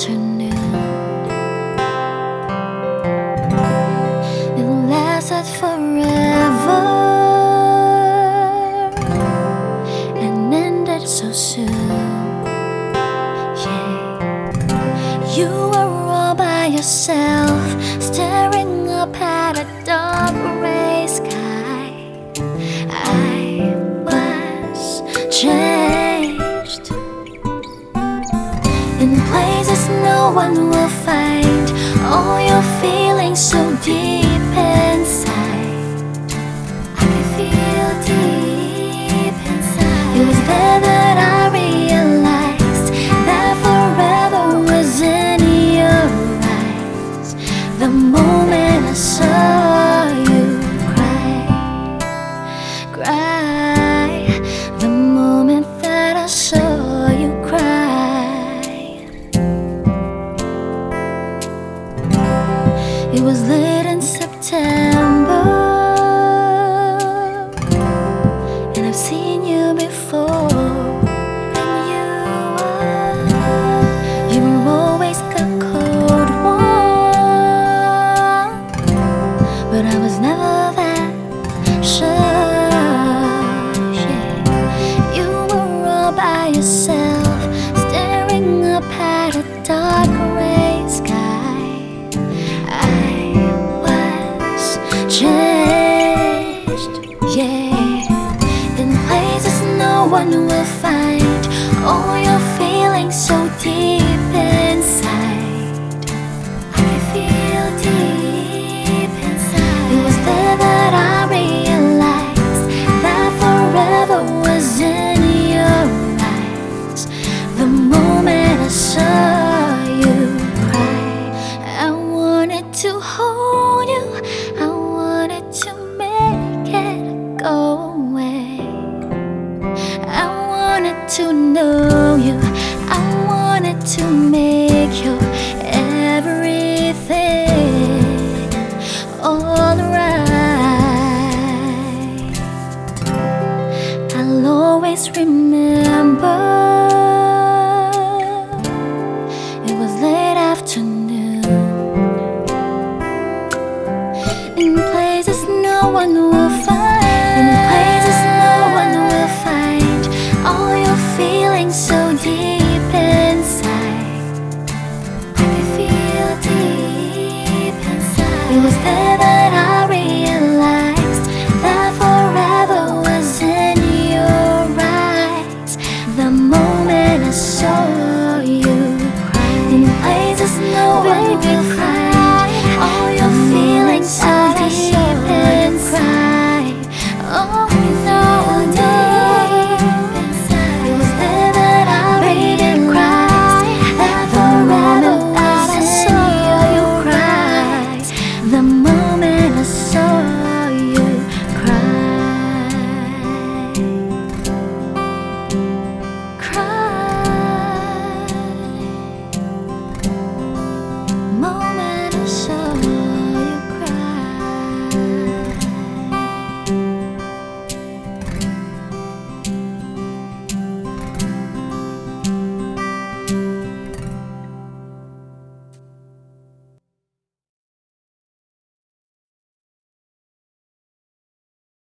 afternoon. It lasted forever and ended so soon. Yeah. You were all by yourself, staring up at. Hoàn. yeah. Places no one will find all your always remember it was late afternoon in places no one will find. In places no one will find all your feelings so deep inside. I can feel deep inside. It was there. I just know I will